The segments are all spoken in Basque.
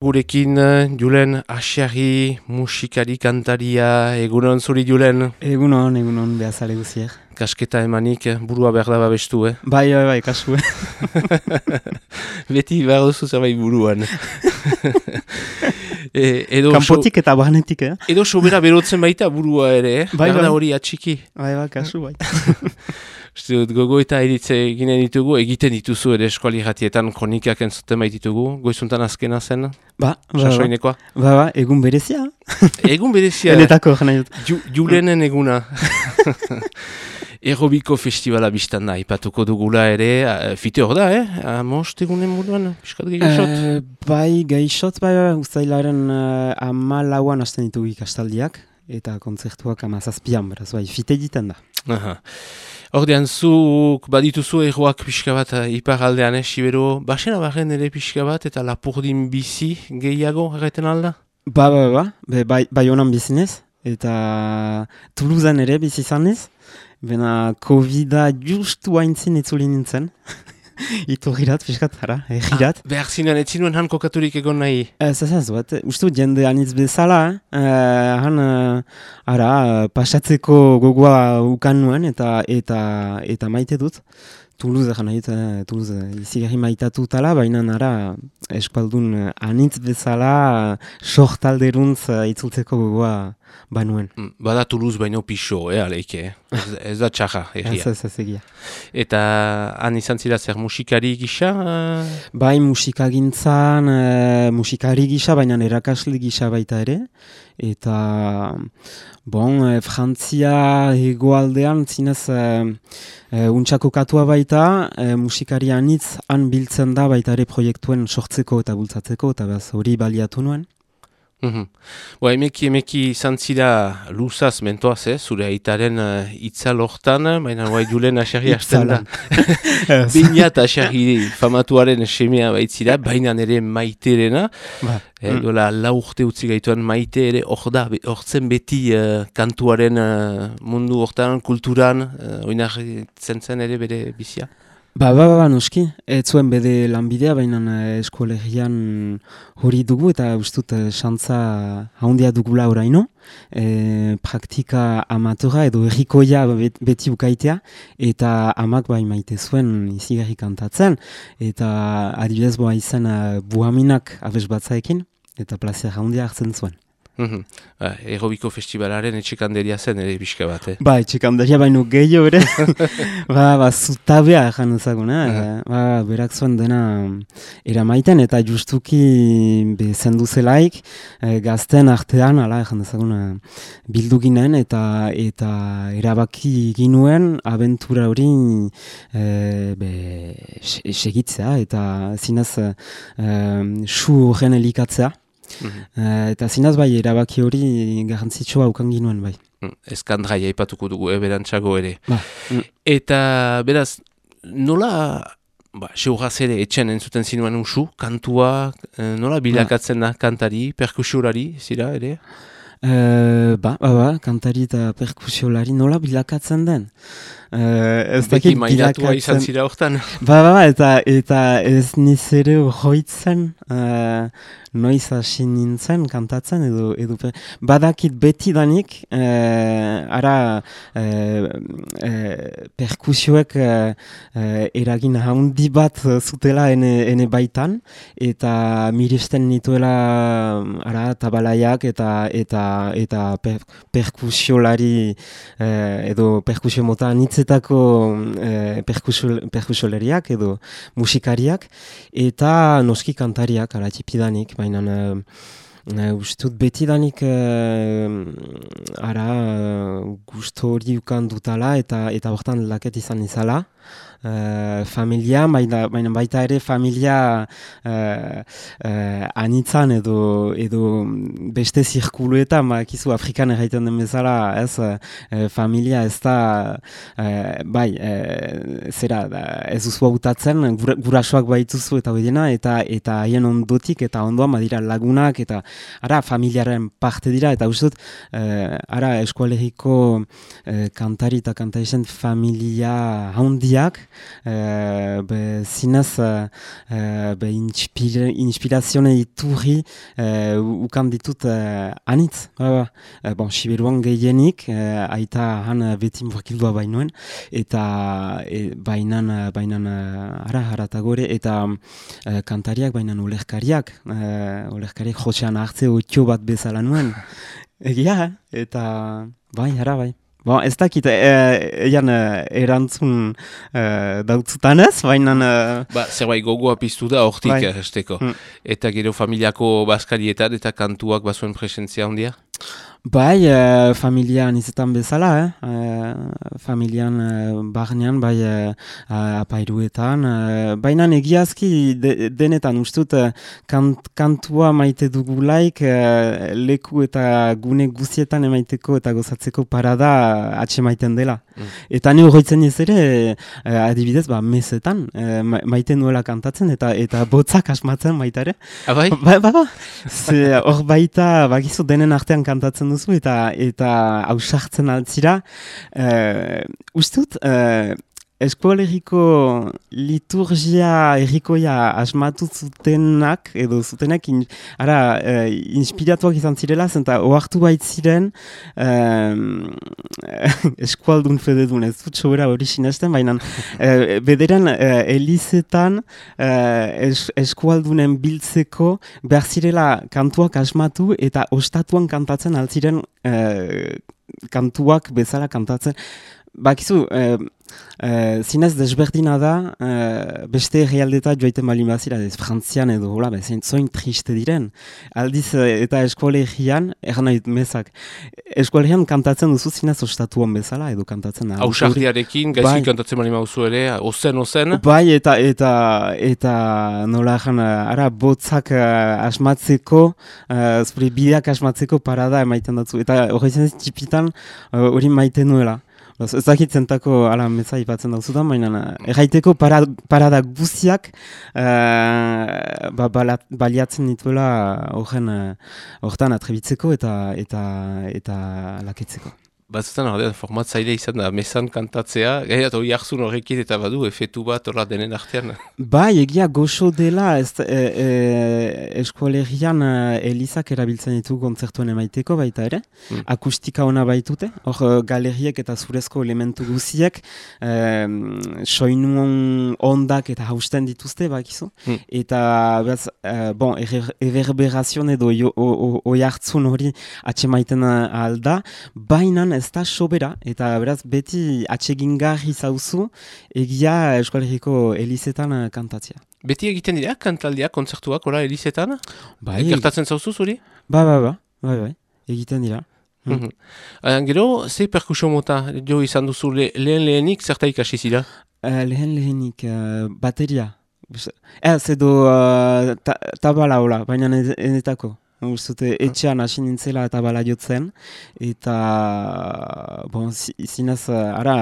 Gurekin eh, Julen Asiari, musikari kantaria, egunon zuri Julen? Egunon, egunon behazale guzier. Kasketa emanik, eh, burua behar da babestu, eh? Bai, bai, bai, kasu, eh? Beti behar duzu zerbait buruan. e, edo Kampotik eta bahanetik, eh? Edo sobera berotzen baita burua ere, eh? Bai, bai. hori atxiki. Bai, bai, kasu, bai. Dut, gogo eta eritze eginen ditugu, egiten dituzu ere eskuali jatietan kronikak entzuten baititugu, goizuntan azkena zen, Ba, ba, ba, ba, ba, egun berezia. Egun berezia, Enetako, jena. Ju, Julenen eguna. Errobiko festivala biztan da, ipatuko dugula ere, a, fite hor da, eh? Amost egunen buruan, piskat gehiagot. Eh, bai, gaixot, bai, bai, ustailaren uh, ama lauan hasten ditugu ikastaldiak, eta kontzertuak amazazpian, beraz, bai, fite egiten da. Aha. Ordean, zuk badituzu erroak pixka bat eh, ipar aldean, eh, Sibero, basena barren ere pixka bat, eta lapurdin bizi gehiago erreten alda? Ba, ba, ba, be, bai, bai honan bizinez, eta Toulousean ere bizi zanez, bena COVID-a justu haintzin itzuli nintzen. Iturrirat, fiskat, ara, egirat. Behar zinean, ez zinuen han kokaturik egon nahi. Ez, ez, ez, bat, uste dut jende anitz bezala, eh? Eh, han, eh, ara, eh, pasatzeko gogoa ukan nuen, eta, eta, eta maite dut. Toulouse, egan nahi eh, Toulouse, izigarri maitatu tala, baina ara, eskualdun eh, anitz bezala, eh, sortalderuntz eh, itzultzeko gogoa banuen. Mm, Bada Toulouse baino pixo, eh, aleike, eh? Ez, ez da Ez, egia. ez, ez, egia. Eta han izan zira zer musikari gisa? eh? Bai, musikagintzan, e, musikari gisa, baina erakasle gisa baita ere. Eta, bon, e, Frantzia hegoaldean, zinez, e, e, untxako katua baita, e, musikari anitz han biltzen da baita ere proiektuen sortzeko eta bultzatzeko, eta behaz hori baliatu nuen. Mhm. Boa, emeki, emeki izan zira luzaz mentoaz, eh? zure aitaren uh, itzal hortan, baina guai julen aserri hasten da. Bina eta aserri famatuaren semea baitzira, baina ere maiterena. Ba, Eh, dola lau urte utzi gaituan maite ere hor da, be- hortzen beti eh, kantuaren eh, mundu hortan, kulturan, uh, oinarritzen zen ere bere bizia. Ba, ba, ba, noski, ez zuen bede lanbidea, baina eh, eskolegian hori dugu eta ustut eh, xantza haundia dugula oraino. E, praktika amatora edo errikoia bet- beti ukaitea eta amak bai maite zuen izigarri kantatzen eta adibidez boa izan uh, buhaminak abes batzaekin eta plazia haundia hartzen zuen. Mhm. Ba, Errobiko festivalaren etxekanderia zen ere pixka bat, eh? Ba, etxekandaria baino gehiago ere. ba, ba, zutabea ejan ezaguna. Aha. Ba, berak zuen dena eramaiten eta justuki be zendu zelaik eh, gazten artean, ala ejan ezaguna, bildu ginen eta eta erabaki ginuen abentura hori eh, be, segitzea eta zinez eh, su horren elikatzea. Mhm. Eh, eta zinaz bai erabaki hori garrantzitsua ukan ginuen bai. Mm, Eskandraia aipatuko dugu, eh, berantzago ere. Ba, mm. Eta, beraz, nola, ba, seuraz ere etxen entzuten zinuen usu, kantua, eh, nola bilakatzen da kantari, perkusiorari, zira ere? Eh, ba, ba, ba, kantari eta perkusiolari nola bilakatzen den. Uh, ez dakit mailatua izan zira hortan. Ba, ba, ba, eta, eta ez niz ere hoitzen, uh, noiz hasi nintzen kantatzen edo, edo badakit beti danik, uh, ara uh, uh, perkusioek uh, eragin haundi bat zutela ene, ene baitan, eta miresten nituela ara tabalaiak eta eta eta per, perkusiolari eh, edo perkusio mota anitzetako eh, perkusio, perkusiolariak edo musikariak eta noski kantariak ara tipidanik baina eh, Uh, Ustut betidanik uh, ara gusto hori ukan dutala eta eta hortan laket izan izala. Uh, familia, baina, baina baita ere familia uh, uh, anitzan edo, edo beste zirkuluetan, bakizu Afrikan erraiten den bezala, ez, uh, familia ez da, uh, bai, uh, zera, da, ez duzu hautatzen, gura, gurasoak baituzu eta horiena, eta eta haien ondotik eta ondoan badira lagunak, eta ara familiaren parte dira, eta uste dut, ara eskualeriko kantari eta kantarisen familia haundi uh, be zinez uh, be inspira, inspirazione iturri uh, ukan ditut uh, anitz. Ba, ba. Bon, Siberuan gehienik, aita han beti murkildua bainuen, eta e, bainan, bainan ara, haratagore, eta kantariak bainan ulerkariak, uh, ulerkariak josean hartze otio bat bezala nuen. Egia, eta bai, ara bai. Bo, ez dakit, ean e, e, erantzun e, dautzutan ez, baina... E, ba, zerbait gogoa piztu da hortik, bai. Hmm. Eta gero familiako baskarietan eta kantuak bazuen presentzia hondia? Bai, e, familian izetan bezala, eh? E, familian e, barnean, bai e, apairuetan. E, Baina egiazki de, denetan ustut kant, kantua maite dugulaik e, leku eta gune guzietan emaiteko eta gozatzeko parada atxe maiten dela. Mm. Eta ni horretzen ez ere, e, adibidez, ba, mesetan, e, maite nuela kantatzen eta eta botzak asmatzen baita ere. Abai? Ba, ba, ba. Hor baita, bakizu denen artean kantatzen duzu eta eta ausartzen altzira. Uh, Ustut, uh, eskoaleriko liturgia errikoia asmatu zutenak, edo zutenak, in, ara, uh, inspiratuak izan zirela, zenta oartu bait ziren uh, eskualdun fededun, ez dut sobera hori sinesten, baina uh, bederan uh, elizetan uh, es, eskualdunen biltzeko behar zirela kantuak asmatu eta ostatuan kantatzen altziren uh, kantuak bezala kantatzen. Bakizu, eh, eh, zinez desberdina da, eh, beste realdetat joaiten bali bazira, ez frantzian edo, hola, bezain, zoin triste diren. Aldiz, eta eskolegian, erran nahi mezak, eskolegian kantatzen duzu zinez ostatuan bezala, edo kantatzen. Hausardiarekin, gaizik bai, kantatzen bali mazuzu ere, ozen, ozen? Bai, eta, eta, eta nola erran, ara, botzak uh, asmatzeko, uh, zure bideak asmatzeko parada emaiten datzu. Eta hori zen txipitan, hori uh, maiten nuela. Ez dakitzen tako ala meza ipatzen dauzu da, baina erraiteko parada guziak uh, ba, baliatzen dituela horren hortan atrebitzeko eta eta eta lakitzeko batzutan hori formatzaile izan da mesan kantatzea, gaiat hori hartzun horrekin eta badu efetu bat horra denen artean. Bai, egia goxo dela ez, e, e, eskualerian e, Elizak erabiltzen ditu kontzertuen emaiteko baita ere, hmm. akustika ona baitute, hor e, galeriek eta zurezko elementu guziek e, soinuon ondak eta hausten dituzte bakizu, hmm. eta bez, e, bon, everberazion edo oi hartzun hori atxemaiten alda, bainan ez da sobera, eta beraz beti atsegingarri zauzu egia Euskal Herriko Elizetan eh, kantatzea. Beti egiten dira kantaldiak, kontzertuak, ora Elizetan? Bai. Gertatzen zauzu zuri? Ba, ba, ba, bai, bai, egiten dira. Hmm. Uh, gero, ze perkusio mota jo izan duzu le, lehen lehenik zerta ikasi zira? Uh, lehen lehenik uh, bateria. Ez edo uh, ta, tabala hola, baina enetako. Uztute, etxean hasi nintzela eta bala jotzen, eta, bon, zinez, ara,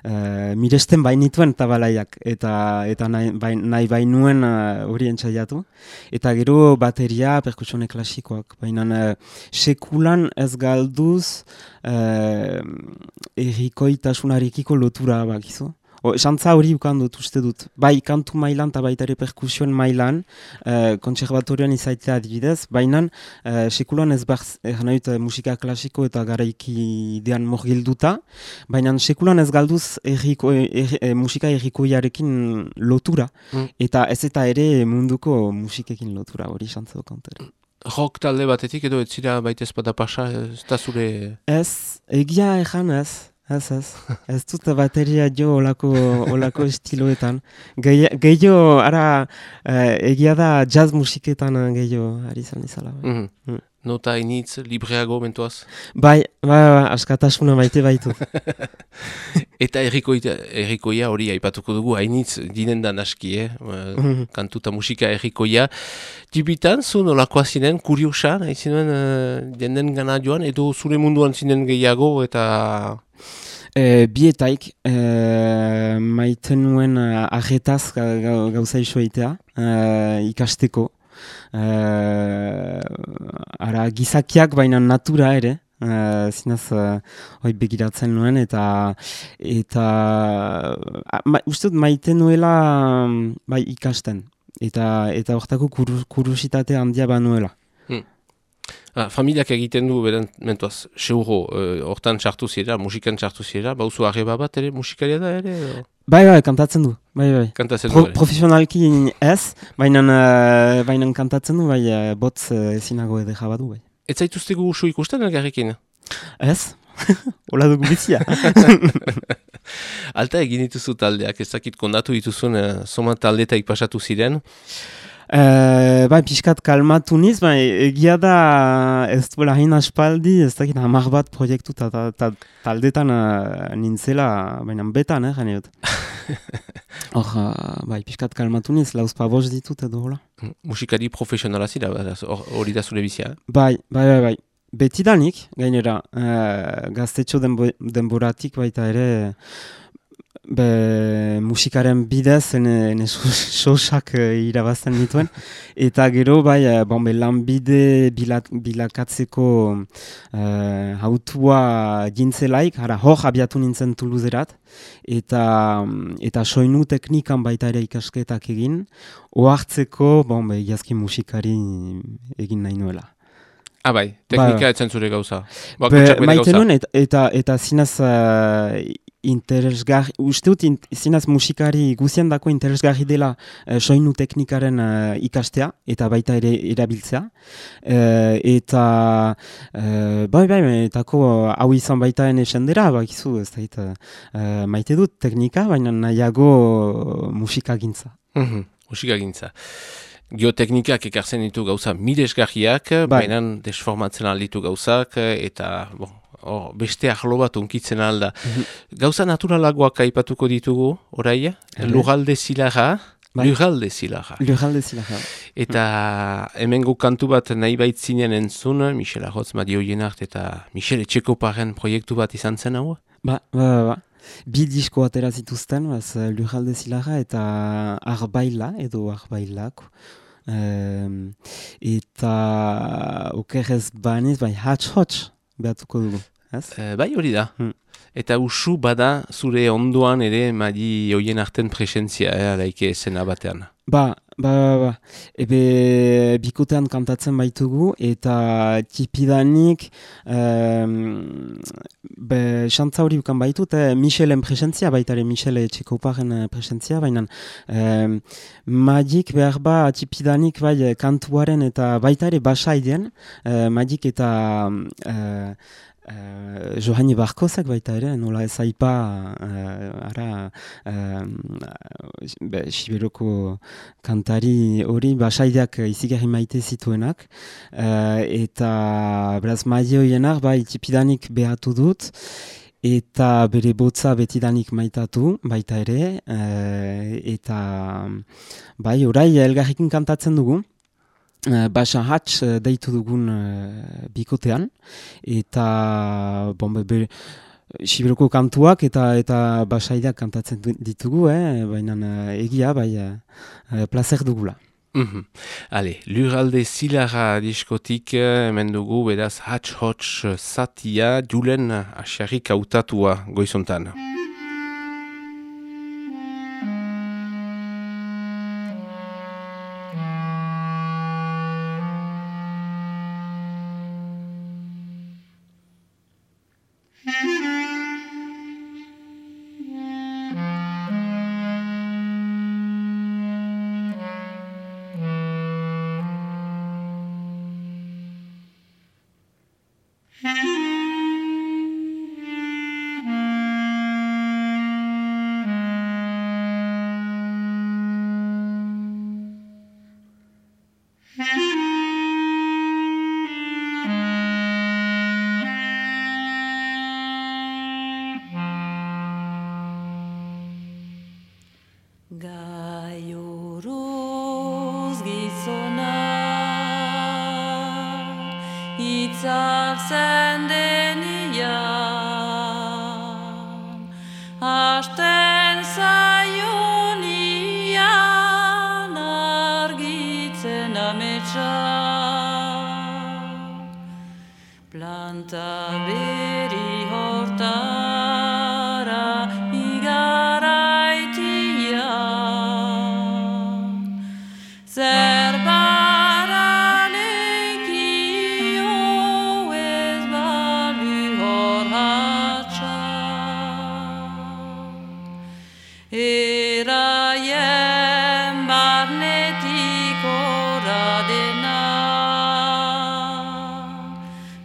e, miresten bainituen eta balaiak, eta, eta nahi, bain, nahi bainuen eh, hori entxaiatu. Eta gero bateria, perkusione klasikoak, baina uh, sekulan ez galduz uh, errikoitasunarikiko lotura bakizu. O, xantza hori ukan dut uste dut. Bai, kantu mailan eta baita ere perkusioen mailan, uh, konservatorioan izaitea adibidez, baina uh, sekulan ez behar, eh, musika klasiko eta garaiki idean morgilduta, baina sekulan ez galduz erriko, er, musika errikoiarekin lotura, mm. eta ez eta ere munduko musikekin lotura hori xantza dut kantere. Rock talde batetik edo ez zira baita ezpada pasa, ez da zure... Ez, egia ezan ez. Ez, ez. Ez dut bateria jo olako, olako estiloetan. Gehiago, ara, eh, egia da jazz musiketan gehiago ari zan izala. Mm -hmm. mm. Nota initz, libreago mentuaz? Bai, bai, bai, askatasuna baite baitu. eta errikoia hori aipatuko dugu, hainitz dinen da naski, eh? Mhm. kantuta musika errikoia. Tibitan, zu nolakoa zinen, kuriosa, nahi zinen, uh, jenden gana joan, edo zure munduan zinen gehiago, eta... E, bietaik, e, maiten nuen uh, ahetaz gauza iso egitea, ikasteko. E, ara, gizakiak baina natura ere, uh, zinez uh, begiratzen nuen, eta eta uh, ma, uste dut nuela bai, ikasten, eta eta hortako kurusitatea handia banuela. Ah, familiak egiten du, beren, mentuaz, seuro, hortan txartu zira, musikan txartu zira, bauzu arreba bat ere, musikaria da ere? Bai, bai, kantatzen du. Bai, bai. Kantatzen du. Pro, profesionalki ez, baina uh, kantatzen du, bai, uh, botz uh, ezinago edo jabadu, bai. Ez zaituztegu usu ikusten elgarrekin? Ez, hola dugu bizia. Alta egin dituzu taldeak, ez dakit kondatu dituzun, uh, soma taldeetaik pasatu ziren. Uh, bai, pixkat kalmatu niz, bai, egia da ez duela hain aspaldi, ez dakit hamar bat proiektu ta, ta, ta, taldetan uh, nintzela, baina betan, eh, jane dut. Hor, uh, bai, pixkat kalmatu niz, lauz pabos ditut edo hola. Musikari profesionala zira, hori da zure bizia? Bai, bai, bai, bai. Betidanik, gainera, uh, gaztetxo denbo, denboratik baita ere, Be, musikaren bidez, ene sosak uh, irabazten dituen. Eta gero, bai, uh, bon, be, lanbide bilakatzeko uh, hautua gintzelaik, hara hor abiatu nintzen tuluzerat. Eta, eta soinu teknikan baita ere ikasketak egin. Oartzeko, bon, be, jazki musikari egin nahi nuela. Ah, bai, teknika ba, etzen zure gauza. Maite nuen, eta, eta, eta zinaz interesgarri, uste dut zinaz musikari guzian dako interesgarri dela uh, soinu teknikaren uh, ikastea eta baita ere erabiltzea. Uh, eta uh, bai bai, etako hau izan baita ene sendera, bakizu, ez da uh, maite dut teknika, baina nahiago musikagintza. Mm -hmm, musikagintza. Geoteknikak ekartzen ditu gauza miresgarriak, bai. baina desformatzen alditu gauzak, eta bon, oh, beste ahlo bat unkitzen alda. Mhm. Gauza naturalagoak aipatuko ditugu, orai? Lugalde zilaga, bai. Lugalde zilaga. Lugalde zilaga. Eta hemen kantu bat nahi baitzinen entzun, Michel Arroz, Madio Jenart eta Michel Etxekoparen proiektu bat izan zen hau? Ba, ba, ba. ba. Bi disko atera zituzten, baz, Lugalde zilaga eta Arbaila, edo Arbailako. Um, eta okerrez baniz, bai, hatx-hotx behatuko dugu. E, bai hori da. Hmm. Eta usu bada zure ondoan ere madi hoien arten presentzia, eh, alaike esena batean. Ba, ba, ba, ba. Ebe bikotean kantatzen baitugu eta tipidanik um, be, xantza hori bukan baitu eta Michelen presentzia, baita ere Michele txekoparen eh, presentzia, baina um, magik behar ba tipidanik bai kantuaren eta baita ere basaidean, uh, magik eta Uh, Johani Barkozak baita ere, nola ez aipa, uh, ara, uh, Siberoko kantari hori, basaideak izigarri maite zituenak, uh, eta beraz maio hienak, bai, tipidanik behatu dut, eta bere botza betidanik maitatu, baita ere, uh, eta bai, orai, elgarrikin kantatzen dugu, Uh, Basa hatz uh, deitu dugun uh, bikotean eta bon, be, Sibiroko kantuak eta eta basaidak kantatzen ditugu, eh? baina egia, bai, uh, placer dugula. Mm -hmm. Ale, luralde zilara diskotik hemen dugu, beraz, hatz-hotz satia, julen asiarrik autatua goizontan.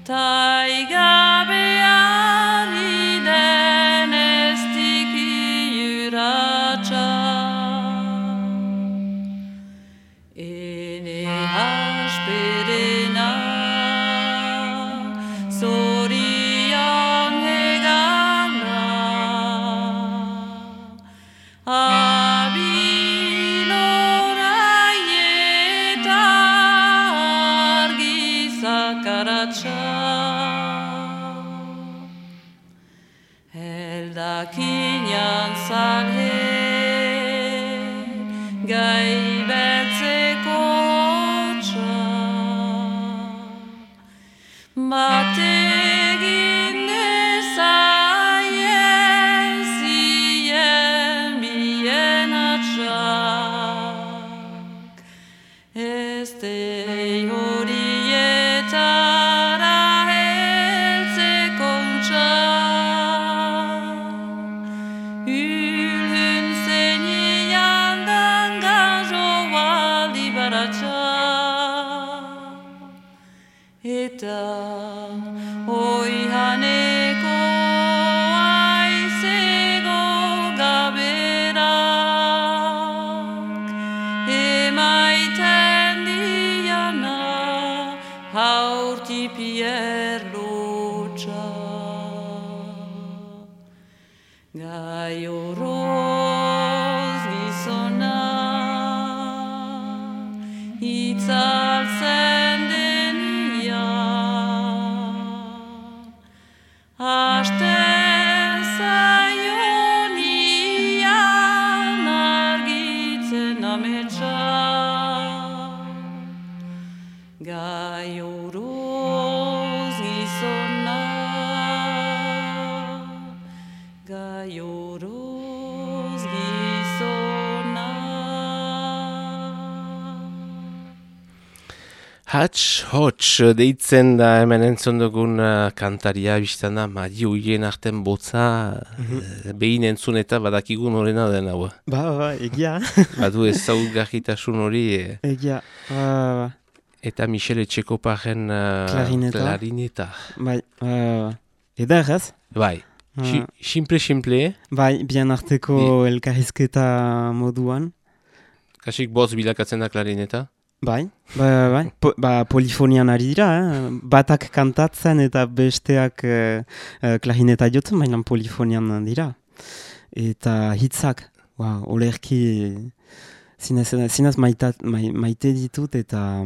ta itzaltzen Hatch, hotx, deitzen da hemen entzun dugun uh, kantaria biztan da, madi huien arten botza, uh, behin entzun eta badakigun horrena den hau. Ba, ba, egia. Badu ez zaugarritasun hori, eh, egia. Ba, ba, ba. eta Michele Txekoparen uh, Klarineta. klarineta. Bai, ba, eder ez? Bai, Si- Ah. simple, simple, eh? Bai, bien arteko elkarrizketa moduan. kasik boz bilakatzen da klarineta. Bai, bai, bai. Po, ba, polifonian ari dira, eh? batak kantatzen eta besteak eh, eh, klarineta jotzen, baina polifonian dira. Eta hitzak, ba, olerki zinez, zinez maitat, mai, maite ditut eta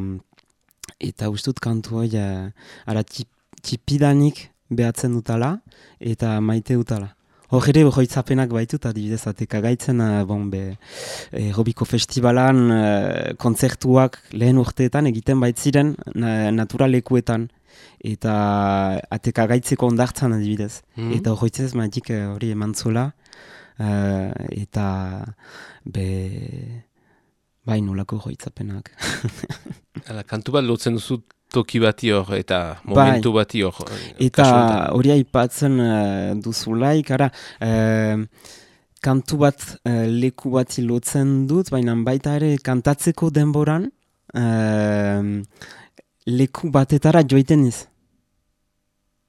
eta ustut kantu hori eh, ara tip, tipidanik behatzen dutala eta maite dutala. Hor ere hoitzapenak baitut adibidez ateka gaitzen, eh, bon, be, e, Robiko Festivalan e, kontzertuak lehen urteetan egiten baitziren na, naturalekuetan eta ateka gaitzeko ondartzan adibidez. Mhm. Eta horitzez maitik eh, hori eman zola eh, eta be bai nolako hoitzapenak. Hala, kantu bat lotzen duzu toki bati hor, eta momentu bati hor. eh, Eta hori aipatzen uh, duzulaik, ara, eh, kantu bat eh, leku bat lotzen dut, baina baita ere kantatzeko denboran eh, leku batetara joiten ez.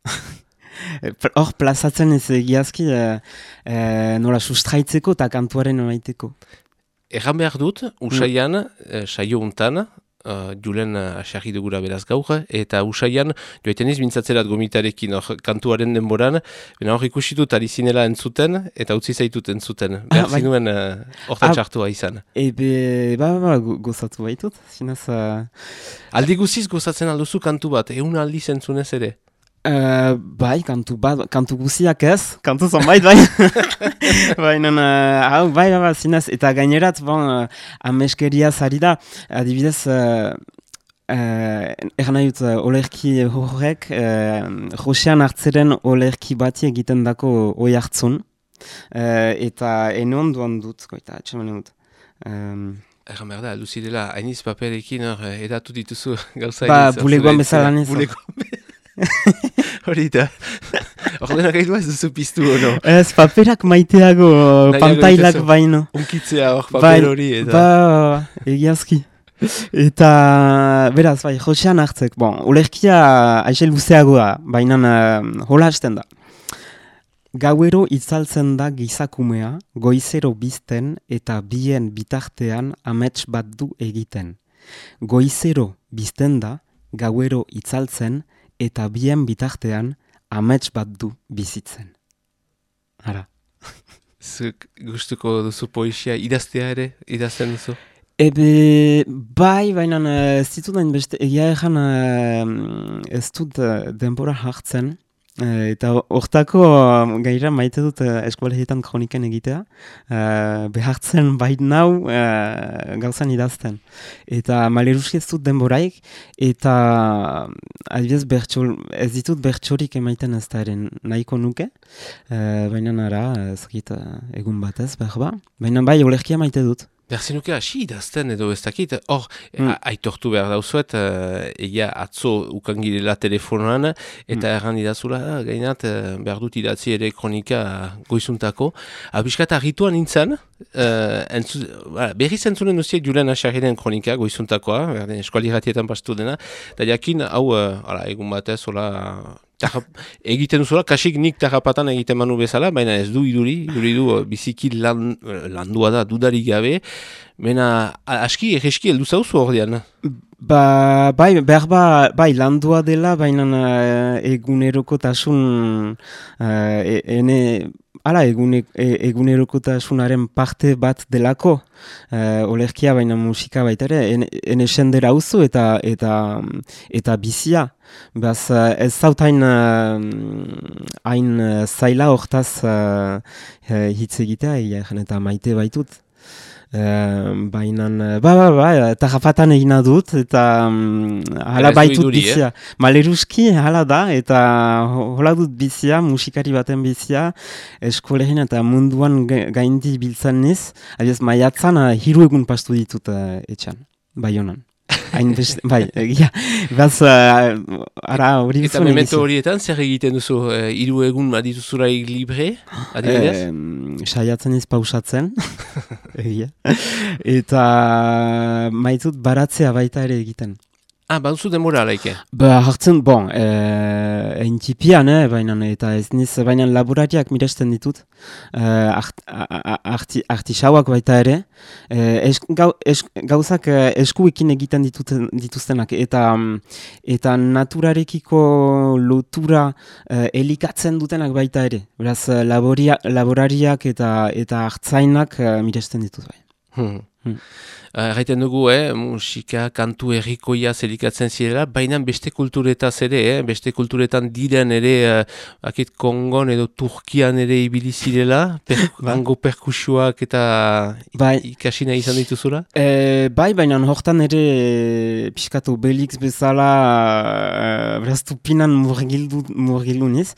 Hor plazatzen ez egiazki eh, eh, nola sustraitzeko eta kantuaren emaiteko. Erran behar dut, usaian, eh, saio untan, uh, julen uh, asarri dugura beraz gaur, eta usaian, joaiten ez bintzatzerat gomitarekin hor kantuaren denboran, bena hor ikusitut ari zinela entzuten, eta utzi zaitut entzuten. Behar bai. zinuen uh, hortan Ah. txartua izan. Ebe, ba, ba, go- gozatu baitut, zinaz... Uh, Aldi guziz gozatzen alduzu kantu bat, egun aldiz entzunez ere. Uh, bai, kantu, bat, kantu guziak ez, kantu zonbait bai. Baina, uh, hau, bai, bai, bai, zinez, eta gainerat, bon, uh, ameskeria zari da, adibidez, uh, Uh, Egan nahi dut, uh, olerki horrek, uh, Josean hartzeren olerki bati egiten dako oi hartzun. Uh, eta ene onduan dut, goita, atxeman dut. Um, Egan behar da, luzi dela, hainiz paperekin hor eh, edatu dituzu gauza Ba, bulegoan bezala itzela. Hori da. Ordenak egin ez duzu piztu, ono. ez, paperak maiteago Nahiago pantailak baino. Unkitzea hor Bai, paper hori, eta... Ba, egiazki. Eta, beraz, bai, Josean hartzek, bon, olerkia aixe luzeagoa, baina uh, hola hasten da. Gauero itzaltzen da gizakumea, goizero bizten eta bien bitartean amets bat du egiten. Goizero bizten da, gauero itzaltzen eta bien bitartean amets bat du bizitzen. Ara. Zuk gustuko duzu poesia idaztea ere, idazten duzu? Ebe, bai, baina eh, ez ditut hain beste, egia egan eh, ez dut eh, denbora hartzen, eh, eta hortako eh, gaira maite dut uh, eskolegietan kroniken egitea, eh, behartzen bait nau eh, gauzan idazten. Eta maleruski ez dut denboraik, eta adibidez bertxol, ez ditut bertxorik emaiten ez da eren nahiko nuke, eh, baina nara, ez eh, egun batez, behar ba, baina bai, olerkia maite dut. Behar nuke hasi idazten edo ez dakit, hor, Mm. aitortu behar dauzuet, uh, egia atzo ukangirela telefonoan, eta Mm. erran idazula, ah, gainat, eh, behar dut idatzi ere kronika goizuntako. Abiskat argituan nintzen, uh, entzu, ba, berri zentzunen duziek Julen Asarinen kronika goizuntakoa, berden eskuali ratietan pastu dena, eta jakin, hau, uh, ala, egun batez, hola, Egiten duzuela, kasik nik tarrapatan egiten manu bezala, baina ez du iduri, iduri du uh, biziki lan, uh, landua da, dudarik gabe, Bena, a- aski, egeski heldu zauzu ordean. Ba, bai, behar ba, bai, landua dela, baina uh, egunerokotasun, uh, e, ene, ala, egune, e, egunerokotasunaren parte bat delako, uh, olerkia baina musika baita ere, ene, ene sendera auzu eta, eta, eta bizia. Beaz, ez zautain hain zaila hortaz uh, hitz egitea, egia eta maite baitut. Uh, baina, ba, ba, ba, eta jafatan egina dut, eta um, hala du baitut iduri, eh? bizia. Maleruski hala da, eta ho- hola dut bizia, musikari baten bizia, eskolegin eta munduan ga- gaindi biltzen niz, adiez, maiatzan uh, hiru egun pastu ditut uh, etxan, bai honan. Hain beste, bai, egia, behaz, uh, ara hori Eta memento horietan, zer egiten duzu, eh, hiru egun badituzuraik libre, adibidez? Eh, saiatzen ez pausatzen, egia. Eta maitut baratzea baita ere egiten. Ah, baduzu demora alaike. Ba, hartzen, bon, eh, entzipian, eh, baina, eta ez niz, baina laborariak miresten ditut, eh, art, arti, artisauak baita ere, eh, es, gau, es, gauzak eskuekin egiten dituten, dituztenak, eta, mm, eta naturarekiko lotura eh, elikatzen dutenak baita ere, beraz, laboria, laborariak eta, eta hartzainak miresten ditut bai. Hmm. Hmm. Uh, Erraiten dugu, eh, musika, kantu errikoia zelikatzen zirela, baina beste kulturetaz ere, eh, beste kulturetan diren ere, uh, akit Kongon edo Turkian ere ibili zirela, per, hango perkusioak eta Bai. ikasina izan dituzula? E, bai, baina hortan ere e, pixkatu Belix bezala e, beraz tupinan murgildu, murgildu niz,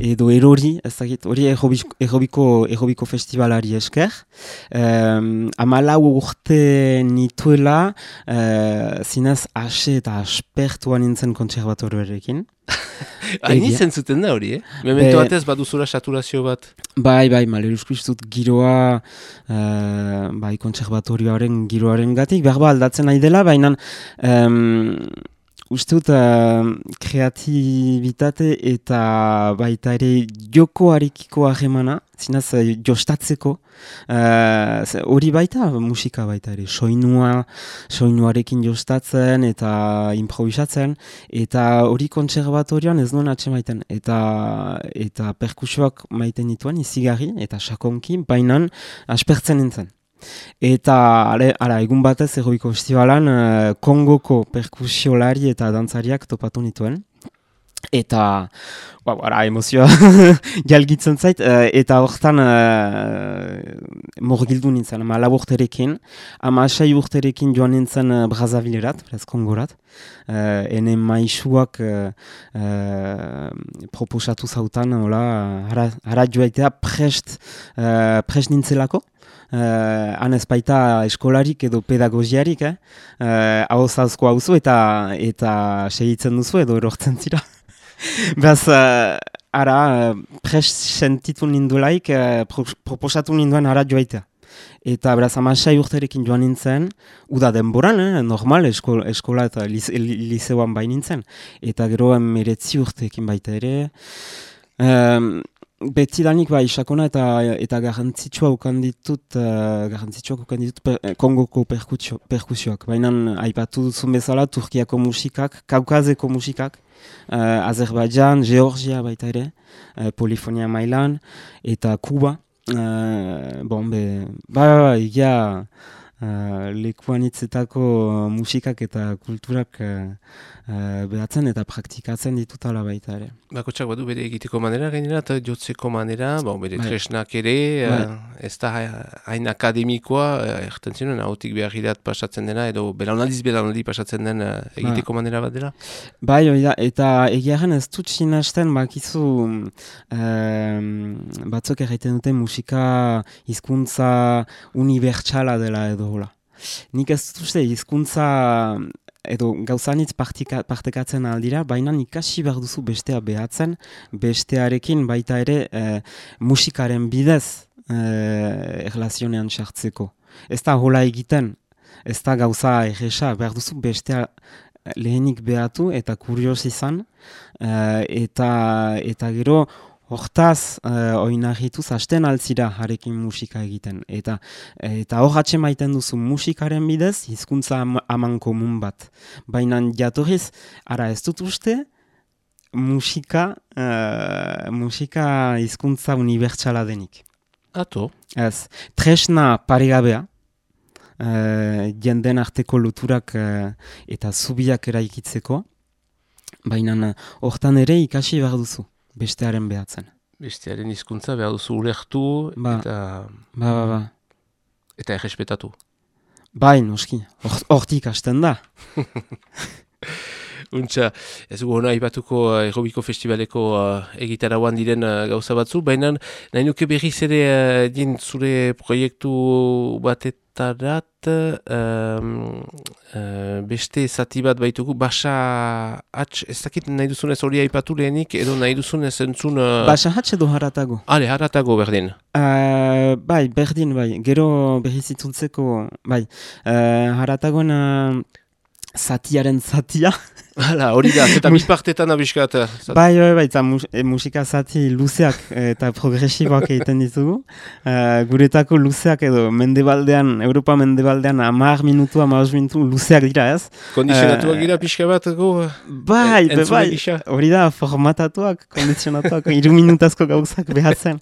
edo erori, ez dakit, hori errobiko, festivalari esker. E, amalau urte nituela, e, zinez ase eta aspertua nintzen kontserbatorioarekin. Hain izan zuten da hori, eh? Memento Be- batez baduzula saturazio bat. Bai, bai, maleruzko iztut giroa, uh, bai, kontserbatorioaren giroaren gatik, behar ba aldatzen nahi dela, baina um, uste dut uh, kreatibitate eta baita ere jokoarekiko ahemana, zinaz uh, jostatzeko, uh, ze- hori baita musika baita ere, soinua, soinuarekin jostatzen eta improvisatzen, eta hori kontserbatorioan ez nuen atsemaiten, eta, eta perkusioak maiten dituen izigarri eta sakonki, bainan aspertzen nintzen. Eta ale, ara, egun batez errobiko festivalan eh, Kongoko perkusiolari eta dantzariak topatu nituen. Eta, ba, ara, emozioa jalgitzen zait, eh, eta hortan uh, morgildu nintzen, ama lau urterekin, ama asai urterekin joan nintzen uh, Brazavilerat, beraz Kongorat, uh, ene maisuak uh, uh, proposatu zautan, hola, hara, hara joaitea prest, uh, prest nintzelako, Uh, han ez baita eskolarik edo pedagogiarik, eh? Uh, hau hauzu eta eta segitzen duzu edo erortzen zira. Beraz, uh, ara, pres sentitu nindulaik, uh, pro proposatu ninduen ara joaitea. Eta beraz, amasai urterekin joan nintzen, uda denboran, eh, normal, eskola, eskola eta liseoan bain nintzen. Eta gero meretzi urteekin baita ere. Um, beti bai sakona eta eta garrantzitsua ukan ditut uh, garrantzitsua ukan ditut per, eh, Kongoko perkusioak. Baina aipatu duzun bezala Turkiako musikak, Kaukazeko musikak, uh, Azerbaijan, Georgia baita ere, uh, Polifonia mailan eta Kuba. Uh, bon, be, ba, ba, ba, egia uh, lekuanitzetako musikak eta kulturak uh, uh, behatzen eta praktikatzen ditut ala baita ere. Bakotxak badu bere egiteko manera gainera eta jotzeko manera, bon, bere Bai. tresnak ere, Bai. eh, ez da hain akademikoa, erten ziren, hautik behar idat pasatzen dena, edo belaunaldiz belaunaldi pasatzen den eh, egiteko manera bat dela? Bai, hori da, eta egiaren ez dut sinasten bakizu um, batzuk erraiten dute musika hizkuntza unibertsala dela edo hola. Nik ez dut uste hizkuntza edo gauzanitz partekatzen aldira, baina ikasi behar duzu bestea behatzen, bestearekin baita ere eh, musikaren bidez eh, erlazionean sartzeko. Ez da hola egiten, ez da gauza erresa, behar duzu bestea lehenik behatu eta kurios izan, eh, eta, eta gero hortaz uh, oinarrituz hasten altzira harekin musika egiten. Eta eta hor maiten duzu musikaren bidez, hizkuntza am aman komun bat. Baina jatorriz, ara ez dut uste, musika, uh, musika hizkuntza unibertsala denik. Ato, Ez, tresna paregabea, uh, jenden arteko loturak uh, eta zubiak eraikitzeko, baina hortan ere ikasi behar duzu, bestearen behatzen. bestearen hizkuntza behar duzu ulertu Ba. eta, Ba, ba, ba. eta errespetatu. Bai, noski, hor- hortik hasten da. Untxa, ez gu hona aipatuko Errobiko Festivaleko uh, egitarauan diren uh, gauza batzu, baina nahi nuke berriz ere uh, din zure proiektu batetarat um, uh, beste zati bat baitugu, basa atx, ez dakit nahi duzunez hori aipatu lehenik, edo nahi duzunez entzun... Uh, Basa hatxe edo haratago. Ale, haratago berdin. Uh, bai, berdin, bai, gero berriz itzultzeko, bai, uh, haratagoen uh, zatiaren zatia. Hala, hori da, eta bizpartetan abiskat. Bai, bai, bai, eta mus e, musika zati luzeak eta progresiboak egiten ditugu. Uh, guretako luzeak edo mendebaldean, Europa mendebaldean amar minutu, amar minutu luzeak dira ez. Kondizionatuak gira pixka bat, go, Bai, En- entzule bai, hori da formatatuak, kondizionatuak, iru minutazko gauzak behatzen.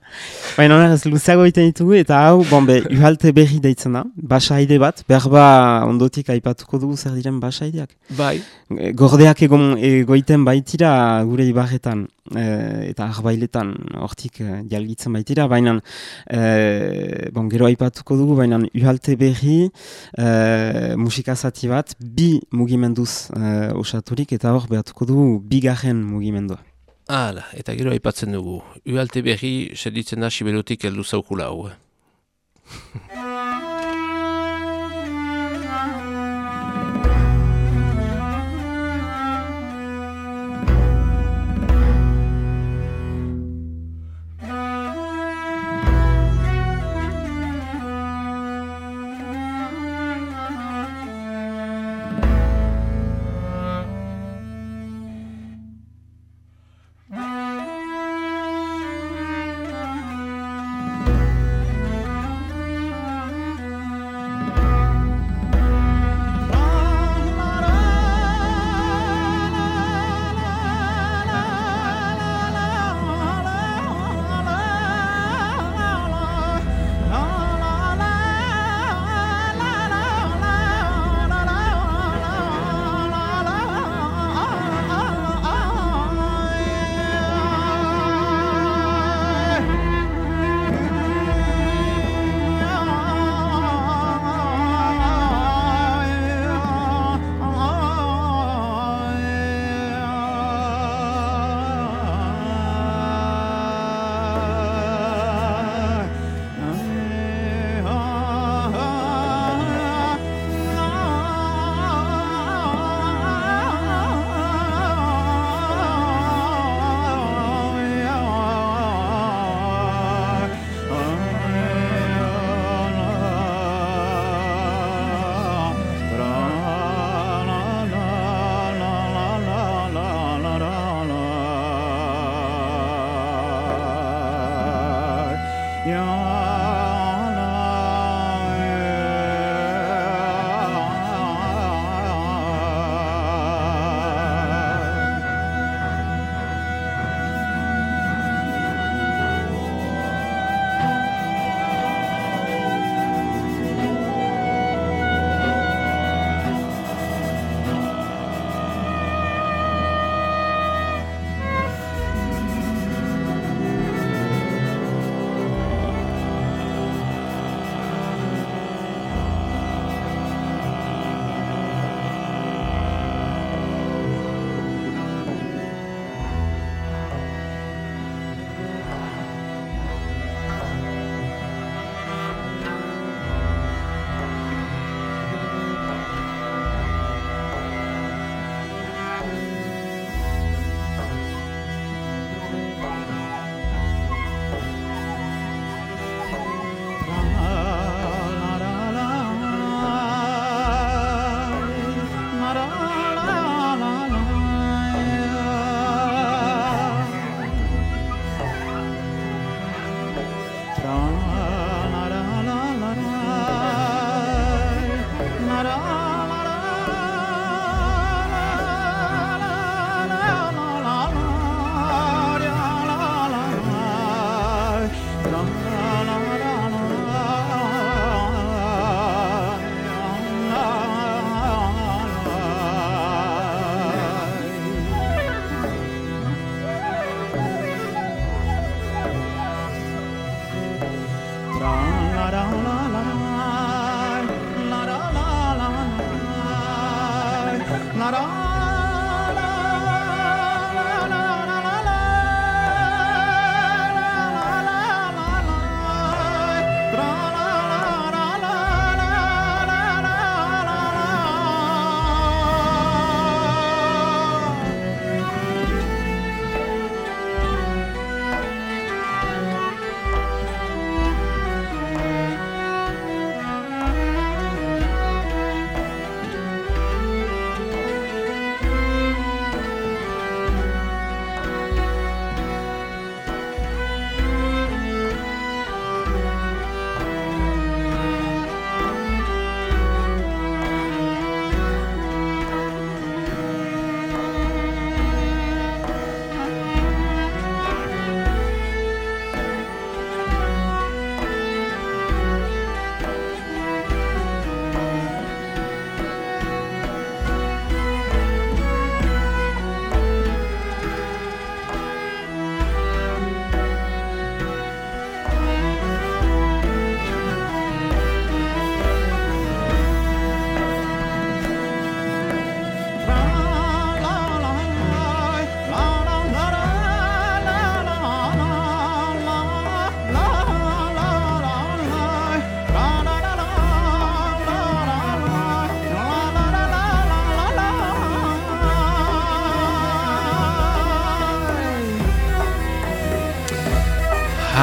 Baina hona ez luzeago egiten ditugu eta hau, bon, be, uhalte berri deitzen da, basaide bat, behar ba ondotik aipatuko dugu zer diren basaideak. bai. E, Gordeak egon, egoiten baitira gure ibarretan e, eta arbailetan hortik e, jalgitzen baitira, baina e, bon, gero aipatuko dugu, baina uhalte berri e, musika zati bat bi mugimenduz e, osaturik eta hor behatuko dugu bigarren mugimendua. Hala, eta gero aipatzen dugu. Ualte berri, seditzen da siberotik heldu zaukula hau.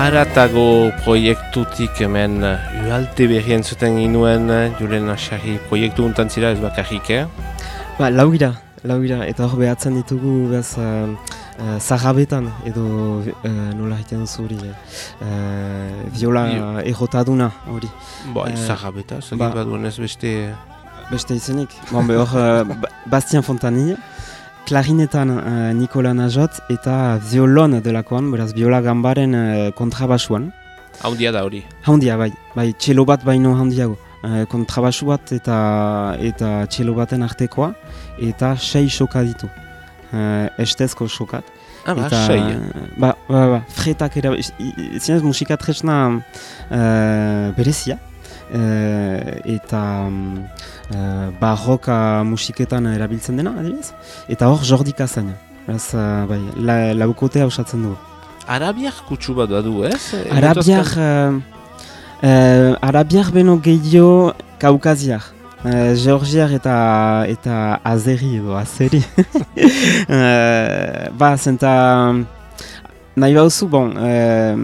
Haratago proiektutik hemen uhalte berrien zuten ginuen Julen Asari proiektu untan zira ez bakarrik, eh? Ba, laugira, laugira, eta hor behatzen ditugu bez uh, uh, zahabetan edo uh, nola egiten duzu hori, uh, viola Bio. errotaduna hori. Ba, Eh, zahabeta, zagit ba- baduen ez beste... Beste izenik. Bon, be hor, uh, Ba- Bastien Fontanille, klarinetan uh, Nikola Najot eta violon delakoan, beraz viola gambaren uh, kontrabasuan. Haundia da hori. Haundia, bai, bai, txelo bat baino haundiago. Uh, kontrabasu bat eta eta txelo baten artekoa, eta sei soka ditu. Uh, estezko sokat. Ah, ba, eta, sei. Ba, ba, ba, fretak era, i- i- zinez musika tresna uh, berezia. Uh, eta um, uh, barroka musiketan erabiltzen dena, adibidez. Eta hor Jordi Kazaina. Beraz, uh, bai, la, laukotea osatzen dugu. Arabiak kutsu bat badu, ez? Arabiak, uh, uh, arabiak beno gehiago kaukaziak. Uh, Georgiak eta eta azeri edo azeri. uh, ba, zenta nahi bauzu, bon, uh,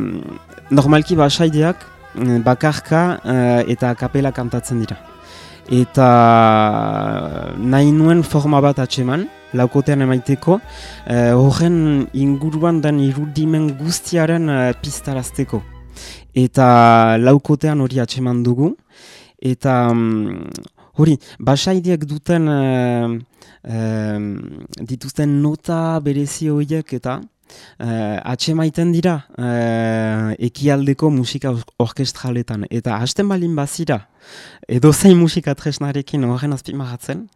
normalki basaideak eh, bakarka eh, eta kapela kantatzen dira. Eta nahi nuen forma bat atseman, laukotean emaiteko, eh, horren inguruan den irudimen guztiaren eh, piztarazteko. eta laukotean hori atseman dugu, eta mm, hori, basaidiek duten uh, dituzten nota berezi horiek eta uh, atxemaiten dira uh, ekialdeko musika orkestraletan. Eta hasten balin bazira, edo zein musika tresnarekin horren azpimagatzen,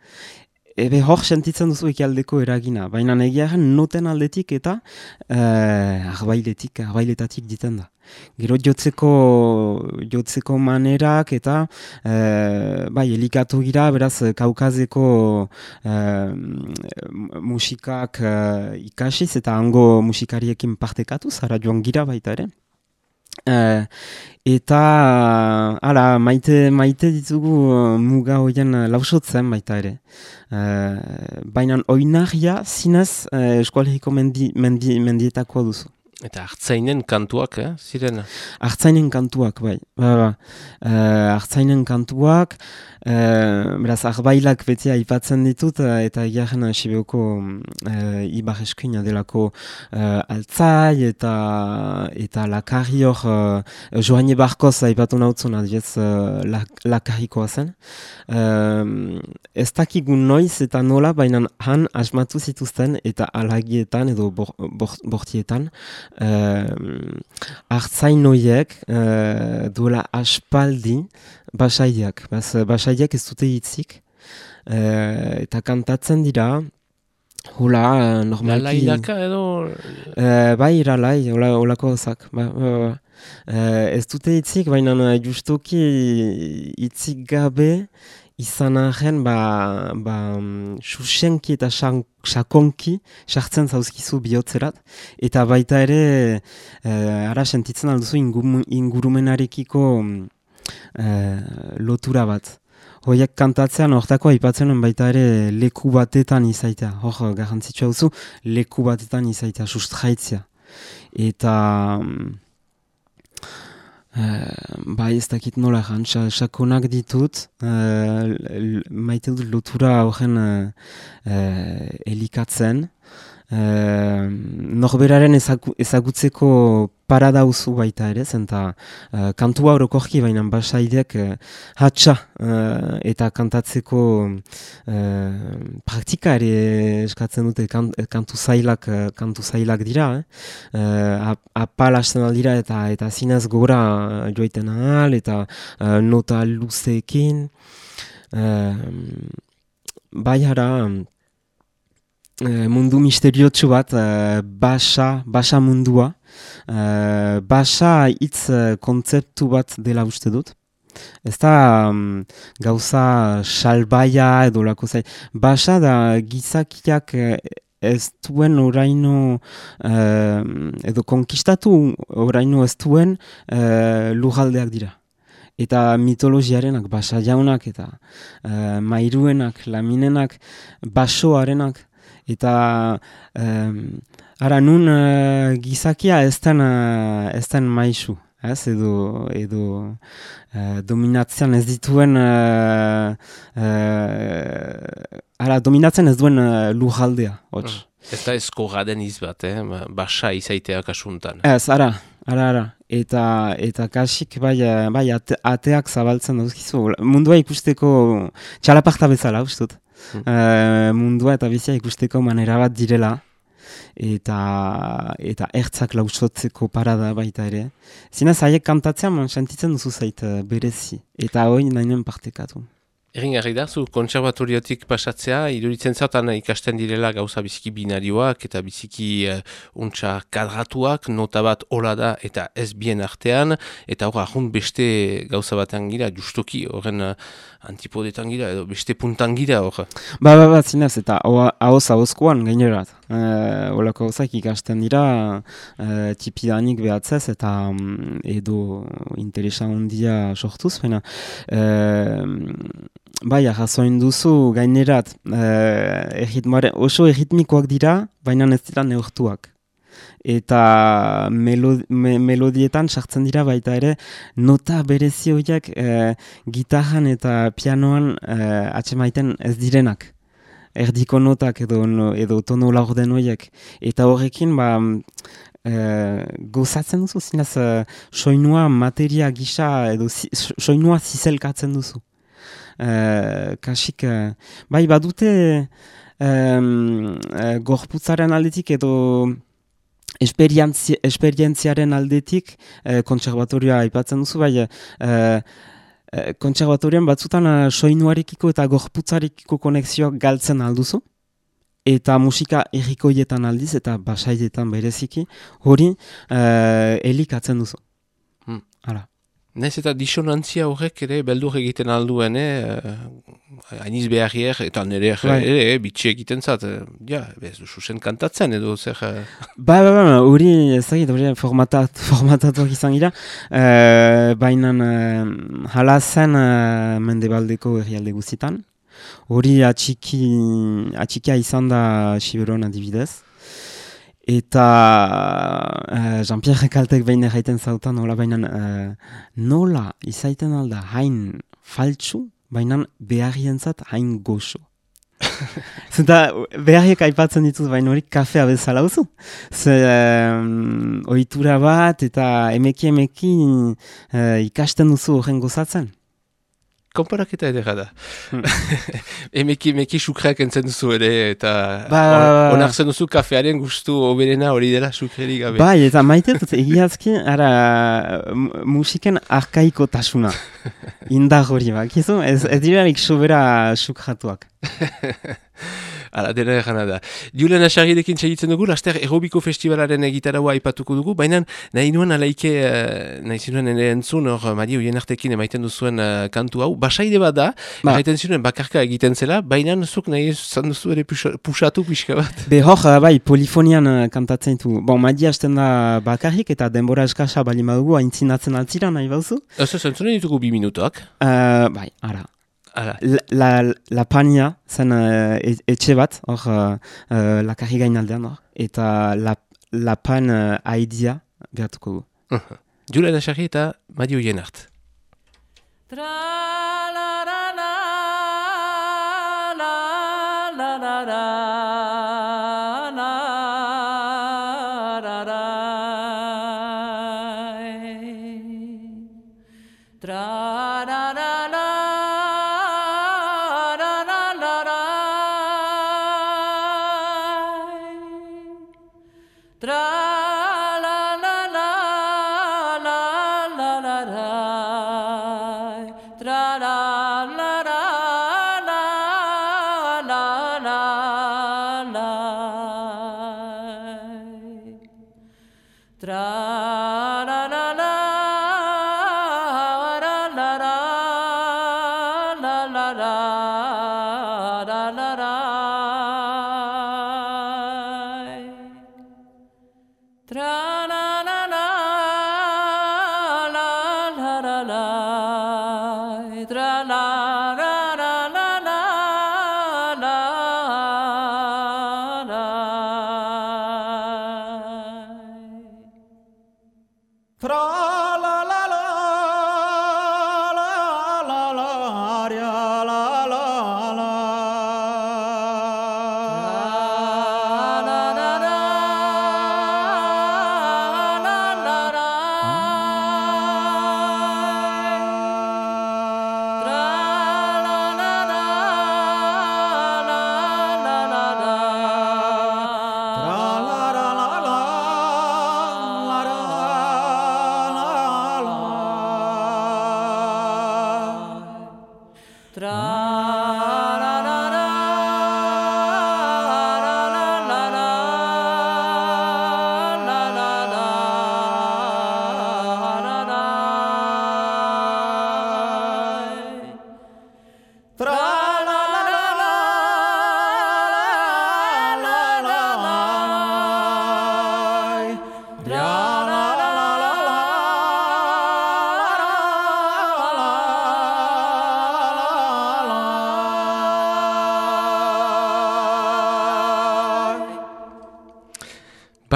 ebe hor sentitzen duzu ekialdeko eragina. Baina negiaren noten aldetik eta uh, arbailetik, arbailetatik diten da. Gero jotzeko, jotzeko manerak eta e, bai, elikatu gira, beraz, kaukazeko e, musikak e, ikasiz eta hango musikariekin partekatu, zara joan gira baita ere. Eta, ala, maite, maite ditugu muga hoien lausotzen baita ere. E, Baina oinarria zinez e, eskualeriko mendi, mendi, mendietako duzu. Eta hartzainen kantuak, eh, ziren? Hartzainen kantuak, bai. Ba, ba. Uh, hartzainen kantuak, uh, beraz, arbailak beti aipatzen ditut, uh, eta egiaren Sibeoko uh, ibar eskuina delako uh, altzai, eta eta lakarri hor, uh, joan ebarkoz aipatu nautzen, adiez, uh, lakarrikoa zen. Uh, ez dakigun noiz eta nola, baina han asmatu zituzten, eta alagietan edo bortietan, uh, hartzain noiek uh, duela aspaldi basaiak. Bas, basaiak ez dute hitzik. Uh, eta kantatzen dira, Hula, uh, normalki... Lalai daka edo... Uh, bai, iralai, hola, holako zak. Ba, ba, ba. Uh, ez dute hitzik, baina justuki hitzik gabe, izan arren, ba, ba, susenki eta sakonki sartzen zauzkizu bihotzerat. Eta baita ere, e, ara sentitzen alduzu ingurumenarekiko e, lotura bat. Hoiek kantatzean, hortako aipatzen baita ere leku batetan izaitea. Hor, garrantzitsua duzu, leku batetan izaitea, sustraitzia. Eta... Uh, bai ez dakit nola jan, sakonak ditut, uh, maite dut lotura horren uh, elikatzen, Uh, norberaren ezagutzeko parada uzu baita ere, zenta uh, kantua orokorki baina basaideak uh, hatxa uh, eta kantatzeko uh, praktika ere eskatzen dute kantu zailak, uh, kantu zailak dira. Eh? Uh, apal hasten aldira eta eta zinez gora joiten ahal eta uh, nota luzeekin. Uh, bai hara, Eh, mundu misteriotsu bat, uh, basa, basa mundua. Uh, basa hitz kontzeptu bat dela uste dut. Ez da um, gauza salbaia edo lako zai. Basa da gizakiak ez duen oraino edo konkistatu oraino ez duen uh, lujaldeak dira. Eta mitologiarenak, basa jaunak eta uh, mairuenak, laminenak, basoarenak, Eta um, ara nun uh, gizakia ez den, uh, ez den maizu, ez edo, edo uh, dominatzean ez dituen, uh, uh, ara dominatzen ez duen uh, lujaldea, hotz. Mm. Ez da ezko gaden izbat, eh? Ba, basa izaitea kasuntan. Ez, ara, ara, ara. Eta, eta kasik bai, bai ateak zabaltzen dauzkizu. Mundua ikusteko txalaparta bezala, ustut. Uh, mundua eta bizia ikusteko manera bat direla eta eta ertzak lausotzeko parada baita ere. Zina zaiek kantatzean sentitzen duzu zait uh, berezi eta hori nainen partekatu. Egin garri da, zu konservatoriotik pasatzea, iduritzen zautan ikasten direla gauza biziki binarioak eta biziki uh, untsa kadratuak, nota bat hola da eta ez bien artean, eta hor ahun beste gauza batean gira, justoki horren uh, antipodetan gira, edo beste puntan gira hor. Ba, ba, ba, zinez, eta haoz haozkoan gainerat. Uh, Olako gauzak ikasten dira, uh, tipidanik behatzez eta um, edo interesa ondia sortuz, baina... Bai, jasoin duzu gainerat, eh, oso erritmikoak dira, baina ez dira neurtuak. Eta melodietan sartzen dira baita ere, nota berezi horiek eh, gitarran eta pianoan eh, atsemaiten ez direnak. erdiko notak edo, edo tono laurden horiek. Eta horrekin, ba, eh, gozatzen duzu, zinez, eh, soinua materia gisa edo zi, so- soinua zizelkatzen duzu. Eh, kasik, eh, bai, badute em, eh, gorputzaren aldetik edo esperientziaren aldetik eh, kontserbatorioa aipatzen duzu, bai, eh, kontserbatorioan batzutan soinuarekiko eta gorputzarekiko konexioak galtzen alduzu. Eta musika errikoietan aldiz eta basaidetan bereziki, hori eh, elikatzen duzu. Hmm. Hala. Naiz eta disonantzia horrek ere beldur egiten alduen, eh? Hainiz beharrier, eta nire Bai. ere, eh, bitxi egiten zat. eh, Ja, ez du susen kantatzen edo zer... Ba, ba, ba, hori ezagit, hori formatat, formatatuak izan gira, uh, baina uh, hala zen uh, mendebaldeko herrialde guztitan. Hori atxiki, atxikia izan da Siberon adibidez. Eta uh, Jean-Pierre Kaltek behin erraiten zautan, nola baina uh, nola izaiten alda hain faltsu, baina beharrientzat hain goxo. Zenta, beharriek aipatzen dituz, baina hori kafea bezala duzu. Ze, um, ohitura bat eta emeki emeki eh, ikasten duzu horren gozatzen. Konparaketa edera da. Hmm. emeki, emeki sukreak entzen duzu ere, eta Ba, on- ba, ba. onartzen duzu kafearen gustu oberena hori dela sukrerik gabe. Bai, eta maite dut egiazki, ara, mu- musiken arkaiko tasuna. Indar hori bakizu, ez, ez dirarik sobera sukratuak. Ala, dena errana da. Julen Asarrirekin segitzen dugu, laster aerobiko festivalaren egitaraua aipatuko dugu, baina nahi nuen alaike, uh, nahi zinuen ene entzun, hor Mario Jenartekin emaiten duzuen eh, kantu hau, basaide bat da, Ba. erraiten ziren bakarka egiten zela, baina zuk nahi zan duzu ere pusatu pixka bat. Be hor, eh, bai, polifonian eh, kantatzen ditu. Bon, madi hasten da bakarrik eta denbora eskasa bali madugu aintzinatzen altzira nahi bauzu. Ez ez entzunen ditugu bi minutoak. Uh, bai, ara. La, la, la pania zen uh, etxe bat, hor, uh, uh, lakarri gainaldean, hor. Eta la, la pan uh, aidia behatuko gu. Julen Asarri eta Mario Jenart. Tra la la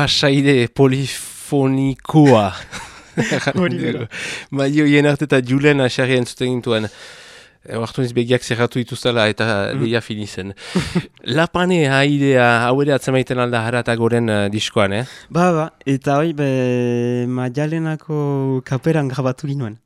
Basaide polifonikoa. Mario Jenart eta Julen Asarri entzuten gintuen. Oartu niz begiak zerratu dituztela eta mm. deia finizen. Lapane haidea hau ere atzemaiten alda haratagoren uh, diskoan, eh? Ba, ba, eta hoi, be, maialenako kaperan grabatu ginoen.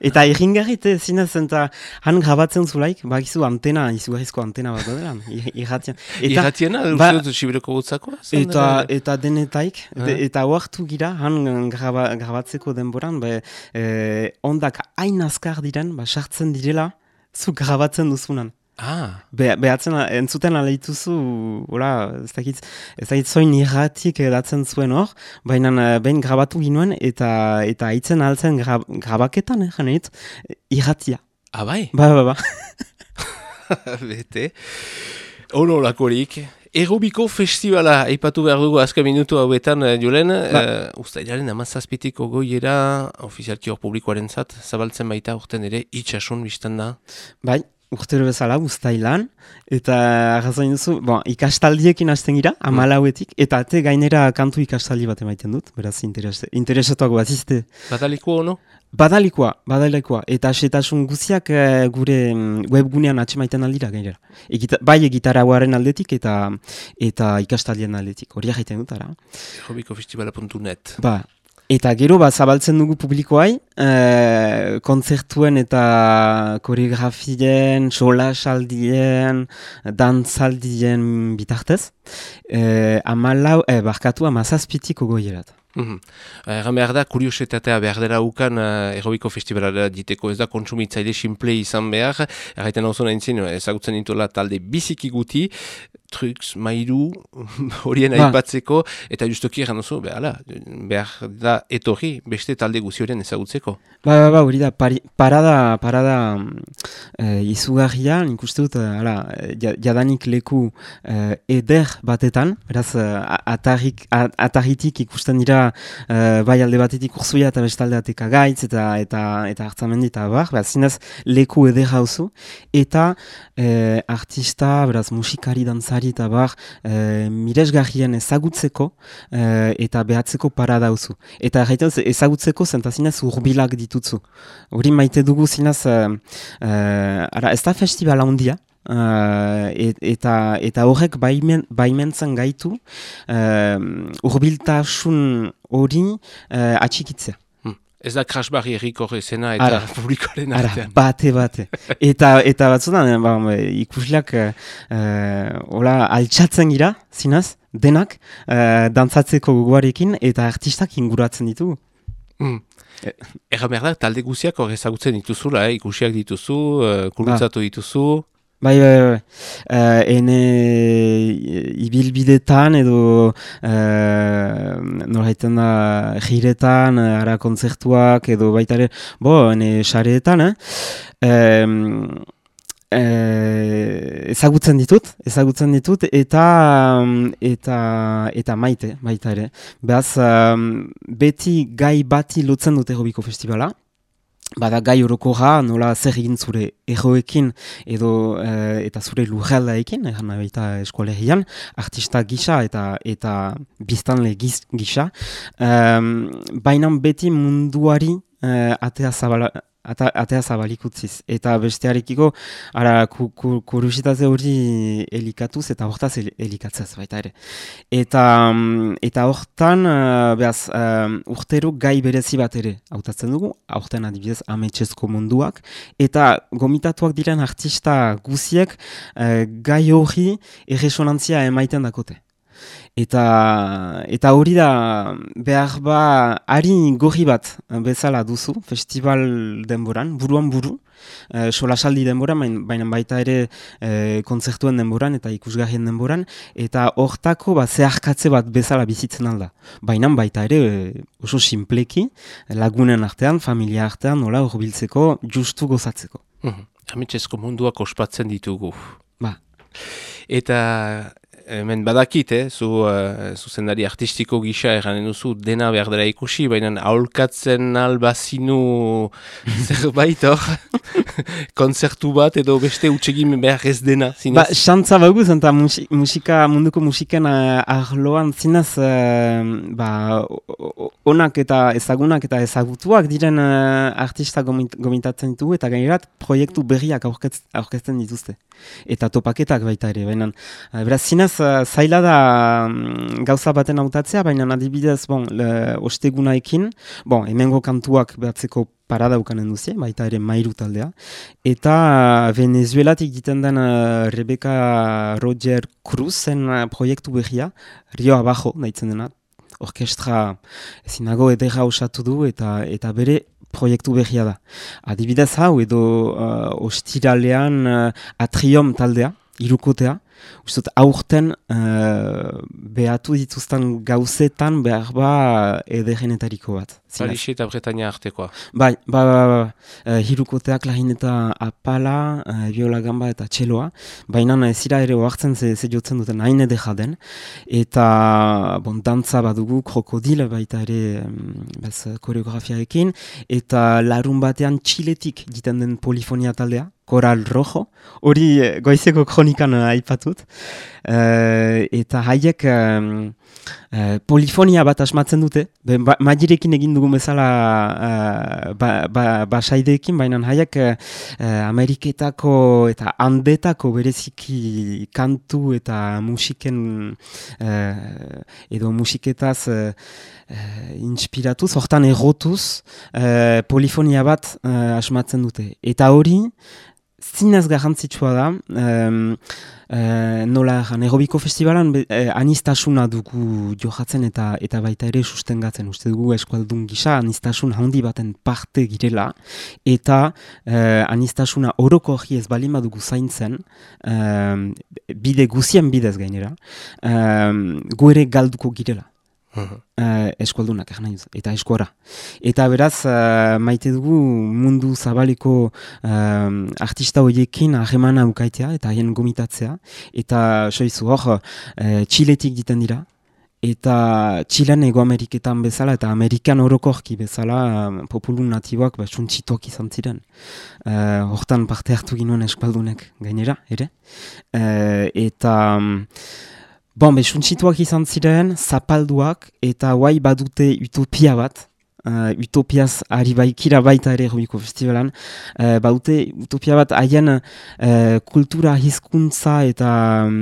Eta erringarrit, eh, zinez, eta han grabatzen zulaik, bakizu antena, izugarrizko antena bat dela, irratian. Irratiena, ba, uste dut, sibiroko gutzako? Eta, eta denetaik, de, eta oartu gira, han graba, grabatzeko denboran, be, eh, ondak hain azkar diren, ba, sartzen direla, zu grabatzen duzunan. Ah. Be, behatzen, entzuten aleituzu, ora, ez dakit, ez dakit zoin irratik edatzen zuen hor, baina eh, behin grabatu ginuen eta eta hitzen altzen gra, grabaketan, eh, janeit, irratia. Ah, bai? Ba, ba, ba. Bete. Ono lakorik. Erobiko festivala aipatu behar dugu azka minutu hauetan, uh, Julen. Ba. Uh, Uztailaren amazazpitiko goiera ofizialki hor publikoaren zat, zabaltzen baita urten ere itxasun biztan da. Bai, urtero bezala, ustailan, eta arrazoin duzu, bon, ikastaldiekin hasten gira, mm. amalauetik, eta te gainera kantu ikastaldi bat emaiten dut, beraz interes, interesatuak bat izte. Badaliko ono? Badalikoa, badalikoa, eta setasun guziak uh, gure um, webgunean atxemaiten aldira gainera. Egita, bai egitarauaren aldetik eta eta ikastaldien aldetik, hori egiten dut, ara. Hobikofestivala.net Ba, Eta gero bat zabaltzen dugu publikoai, e, kontzertuen eta koreografien, solasaldien, dantzaldien bitartez. E, amalau, e, barkatu amazazpitiko goierat. Mm -hmm. behar da, kuriosetatea behar dela ukan uh, errobiko festivalara diteko ez da kontsumitzaile simple izan behar. Erraiten hau zona entzien, ezagutzen dituela talde biziki guti, truks, mairu, horien ba. aipatzeko, eta justoki erran oso, behar, behar da etorri beste talde guzioren ezagutzeko. Ba, ba, ba, hori da, pari, parada, parada e, izugarria, nik uste dut, ala, jadanik leku e, eder batetan, beraz, atarrik, atarritik ikusten dira uh, bai alde batetik urzuia eta bestalde batek agaitz eta eta eta hartzamendi eta bar, behar zinez leku eder hauzu eta uh, artista, beraz musikari dantzari eta bar uh, miresgarrien ezagutzeko uh, eta behatzeko para dauzu. Eta erraiten ezagutzeko zentazinez urbilak ditutzu. Hori maite dugu zinez, uh, ara, ez da festivala handia, Uh, eta eta horrek baimen, baimentzen gaitu uh, urbiltasun hori uh, atxikitzea. Hmm. Ez da krasbarri erriko zena eta publikoaren artean. bate, bate. eta eta batzutan, ba, ikusleak uh, hola, altxatzen gira, zinaz, denak, uh, dantzatzeko guguarekin eta artistak inguratzen ditugu. Hmm. Ega merda, talde guziak hor ezagutzen dituzula, eh? ikusiak dituzu, uh, dituzu. Bai, bai, bai. Uh, ene ibilbidetan edo uh, norhaiten da jiretan, ara kontzertuak edo baita ere, bo, ene xareetan, eh? ezagutzen ditut, ezagutzen ditut eta eta eta maite baita ere. Beaz, beti gai bati lotzen dute Hobiko Festivala, bada gai orokoa nola zer egin zure erroekin edo uh, eta zure lurraldaekin, egan baita eskualegian, artista gisa eta eta biztanle gisa. Um, Baina beti munduari uh, atea zabala, ata, atea zabalik utziz. Eta bestearekiko, ara, ku, ku, hori elikatuz eta hortaz elikatzez baita ere. Eta, mm, eta hortan, uh, behaz, uh, urtero gai berezi bat ere hautatzen dugu, aurten adibidez ametxezko munduak, eta gomitatuak diren artista guziek uh, gai hori erresonantzia emaiten dakote. Eta, eta hori da behar ba ari gorri bat bezala duzu, festival denboran, buruan buru, e, solasaldi denboran, baina baita ere e, kontzertuen denboran eta ikusgarrien denboran, eta hortako ba, zeharkatze bat bezala bizitzen alda. Baina baita ere e, oso simpleki, lagunen artean, familia artean, nola horbiltzeko, justu gozatzeko. Mm -hmm. munduak ospatzen ditugu. Ba. Eta hemen badakit, eh, zu, uh, zuzendari artistiko gisa eranen duzu dena behar dela ikusi, baina aholkatzen albazinu zerbait hor. konzertu bat edo beste utsegin behar ez dena, Ba, zinez? xantza baguz, eta musi, musika, munduko musiken uh, arloan zinez, eh, ba, onak eta ezagunak eta ezagutuak diren uh, artista gomit, gomitatzen ditugu, eta gainerat proiektu berriak aurkez, aurkezten dituzte. Eta topaketak baita ere, baina, uh, beraz, zinez, uh, zaila da mm, gauza baten hautatzea, baina adibidez, bon, le, ostegunaekin, bon, hemengo kantuak behatzeko parada ukanen duzie, baita ere mairu taldea. Eta Venezuelatik diten den uh, Rebecca Roger Cruzen uh, proiektu berria, Rio Abajo, daitzen dena, orkestra ezinago edera osatu du eta eta bere proiektu berria da. Adibidez hau edo uh, ostiralean uh, Atrium taldea, irukotea, dut, aurten uh, behatu dituzten gauzetan behar ba ederenetariko bat. Parixi eta Bretaña artekoa. Bai, ba, ba, ba, ba. Uh, hirukoteak klarineta apala, uh, viola gamba eta txeloa, baina ez zira ere oartzen ze, ze jotzen duten hain edera den, eta bon, dantza badugu krokodil baita ere um, bez, koreografiaekin, eta larun batean txiletik diten den polifonia taldea, Koral Rojo, hori eh, goizeko kronikan uh, aipatut, uh, eta haiek um, polifonia bat asmatzen dute, be, ba, magirekin egin dugun bezala uh, ba, ba, basaideekin, baina haiek uh, Ameriketako eta handetako bereziki kantu eta musiken uh, edo musiketaz uh, inspiratuz, hortan errotuz, polifonia bat asmatzen dute. Eta hori, zinez garrantzitsua da, um, uh, nola erran, Errobiko Festivalan be, eh, anistasuna dugu johatzen eta eta baita ere sustengatzen. Uste dugu eskualdun gisa anistasun handi baten parte girela eta uh, anistasuna oroko hori ez balin badugu zaintzen, um, bide guzien bidez gainera, um, gu ere galduko girela Uh, eskualdunak egin nahi eta eskora. Eta beraz, uh, maite dugu mundu zabaleko um, artista horiekin ahemana ukaitea eta haien gomitatzea. Eta soizu hor, uh, txiletik diten dira, eta Txilen ego Ameriketan bezala eta Amerikan orokorki bezala populun natiboak ba, suntsituak izan ziren. Uh, hortan parte hartu ginoen eskualdunek gainera, ere. Uh, eta... um, Bon, be, suntsituak izan ziren, zapalduak, eta guai badute utopia bat, uh, utopiaz ari baikira baita ere Rubiko Festivalan, uh, badute utopia bat haien uh, kultura hizkuntza eta um,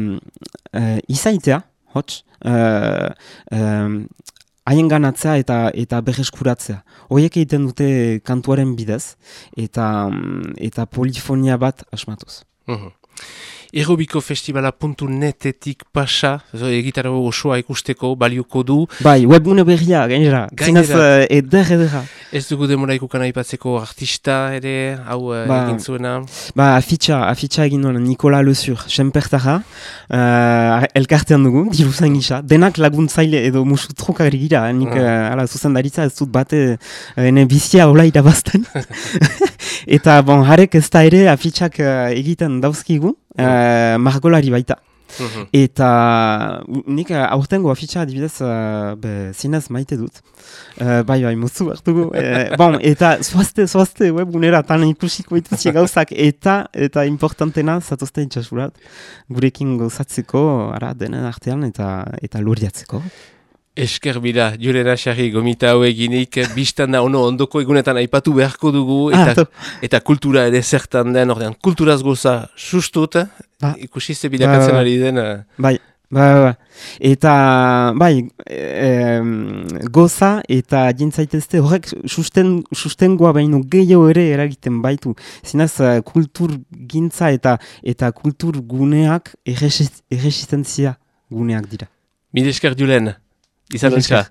uh, izaitea, hots, uh, um, haien ganatzea eta eta berreskuratzea. Horiek egiten dute kantuaren bidez, eta, um, eta polifonia bat asmatuz. Mhm. Errobikofestivala.netetik pasa, zo, egitarago osoa ikusteko, balioko du. Bai, webgune berria, gainera, Gainera. zinez uh, eder edera. Ez dugu demora ikukan aipatzeko artista ere, hau eh, Ba. egin zuena. Ba, afitxa, afitxa egin duen Nikola Lezur, senpertara, uh, elkartean dugu, diruzain gisa, denak laguntzaile edo musu trokagri gira, nik Mm. uh, ala, zuzendaritza ez dut bate uh, ene bizia hola irabazten. Eta, bon, harek ez da ere afitxak uh, egiten dauzkigu, uh, margolari baita. Mhm. Eta nik uh, aurtengo afitxa adibidez uh, be, zinez maite dut. Uh, bai, bai, muzu hartugu. Uh, bon, eta zoazte, zoazte webgunera tan ikusiko ituzi gauzak eta eta importantena zatozte itxasurat gurekin gauzatzeko ara denen artean eta eta luriatzeko. Esker bida, jurera xarri gomita hau eginik, biztan da ono ondoko egunetan aipatu beharko dugu, Ah, eta, to. eta kultura ere zertan den, ordean kulturaz goza sustut, Ba. ikusi ze bilakatzen Ba, ba. ari den. eh, Bai, bai, bai. Eta, bai, em, goza eta jintzaitezte horrek susten, sustengoa baino gehiago ere eragiten baitu. Zinaz, uh, kultur gintza eta eta kultur guneak erresi- erresistentzia guneak dira. Mide esker julen, izan ontsa.